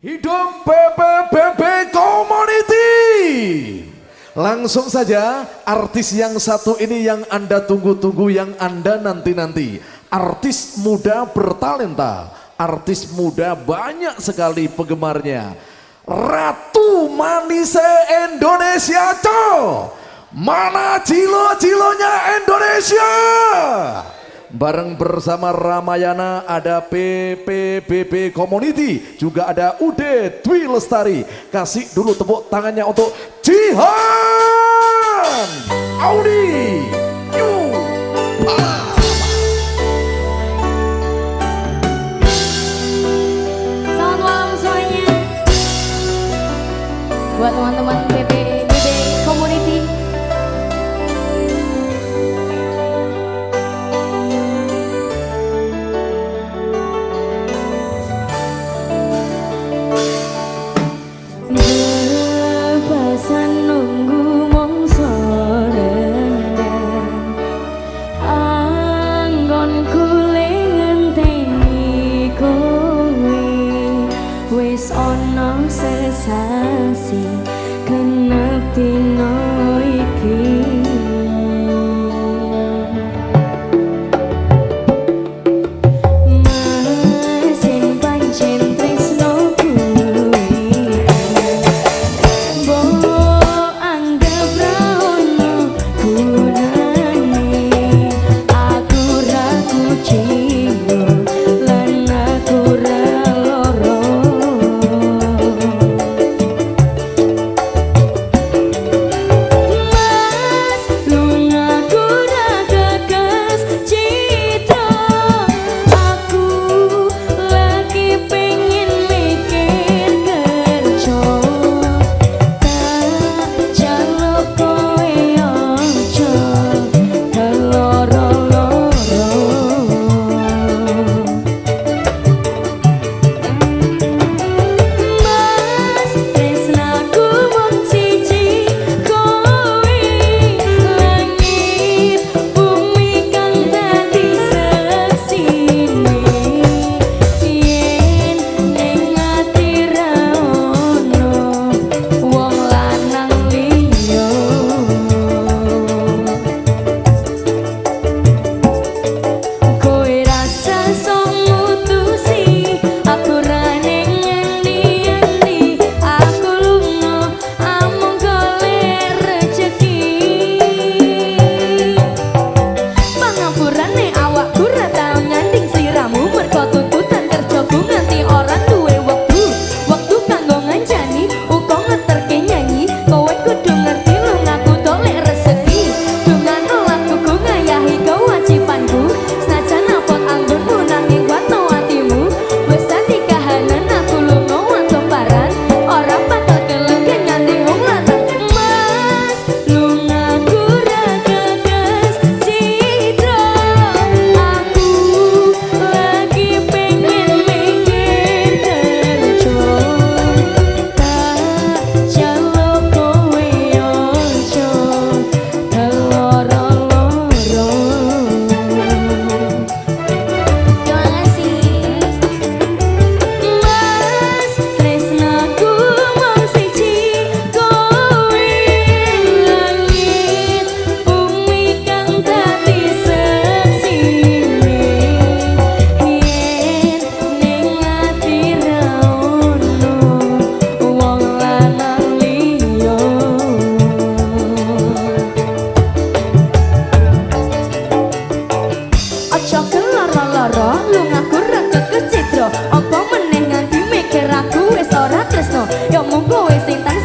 Hidup PPPP Community. Langsung saja artis yang satu ini yang Anda tunggu-tunggu, yang Anda nanti-nanti. Artis muda bertalenta, artis muda banyak sekali penggemarnya. Ratu Manise Indonesia Co. Mana cilo-cilonya Indonesia? Bareng bersama Ramayana ada PPBB Community, juga ada UD Dwi Lestari. Kasih dulu tepuk tangannya untuk Jihan Audi. Selamat 有我们共为神等。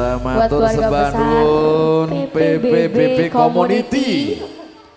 Kasih biasa buat matur keluarga sembah besar nuwun PPBB PPBB Community